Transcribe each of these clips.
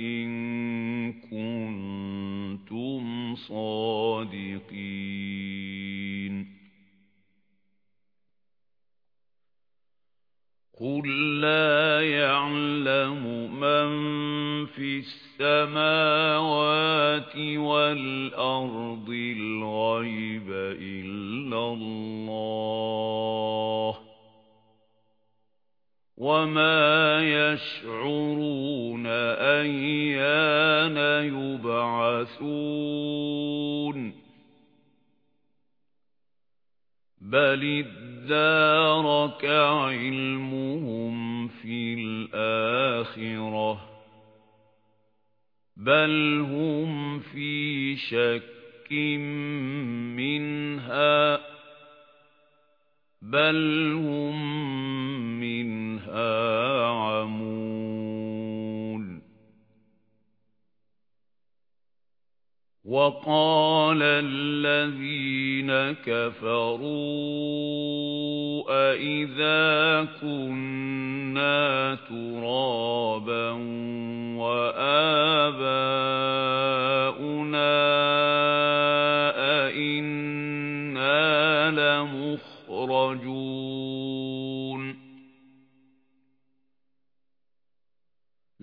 إِن كُنتُمْ صَادِقِينَ قُل لَّا يَعْلَمُ مَن فِي السَّمَاوَاتِ وَالْأَرْضِ الْغَيْبَ إِلَّا اللَّهُ وَمَا يَشْعُرُونَ أَيَّانَ يُبْعَثُونَ بَلِ ادَّارَكَ عِلْمُهُمْ فِي الْآخِرَةِ بَلْ هُمْ فِي شَكٍّ مِنْهَا بَلْ هُمْ وَقَالَ الَّذِينَ كَفَرُوا أَإِذَا كُنَّا تُرَابًا وَآبَاؤُنَا أَإِنَّا لَمُخْرَجُونَ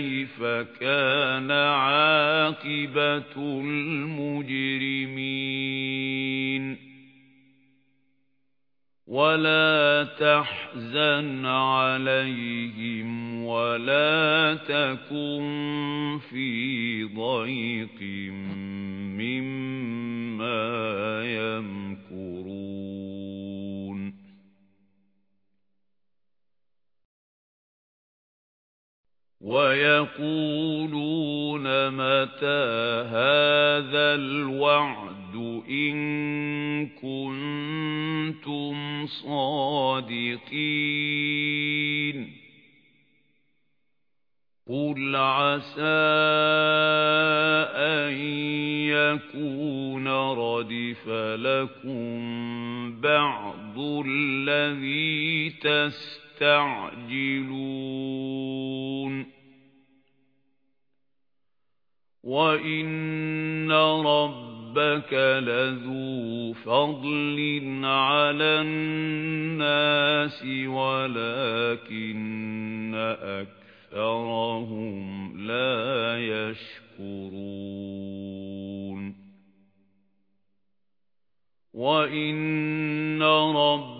كَيْفَ كَانَ عَاقِبَةُ الْمُجْرِمِينَ؟ وَلَا تَحْزَنْ عَلَيْهِمْ وَلَا تَكُنْ فِي ضَيْقٍ مِّمَّا وَيَقُولُونَ مَتَى هَذَا الْوَعْدُ إِن كُنتُمْ صَادِقِينَ؟ قُلْ عَسَى أَن يَكُونَ رَدِفَ لَكُم بَعْضُ الَّذِي تَسْتَعْجِلُونَ وَإِنَّ رَبَّكَ لَذُو فَضْلٍ عَلَى النَّاسِ وَلَكِنَّ أَكْثَرَهُمْ لَا يَشْكُرُونَ وَإِنَّ رَبَّكَ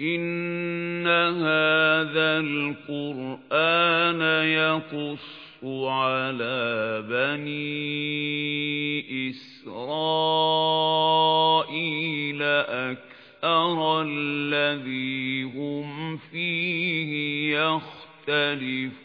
إِنَّ هَذَا الْقُرْآنَ يَقُصُّ عَلَى بَنِي إِسْرَائِيلَ أَكْثَرَ الَّذِي هُمْ فِيهِ يَخْتَلِفُونَ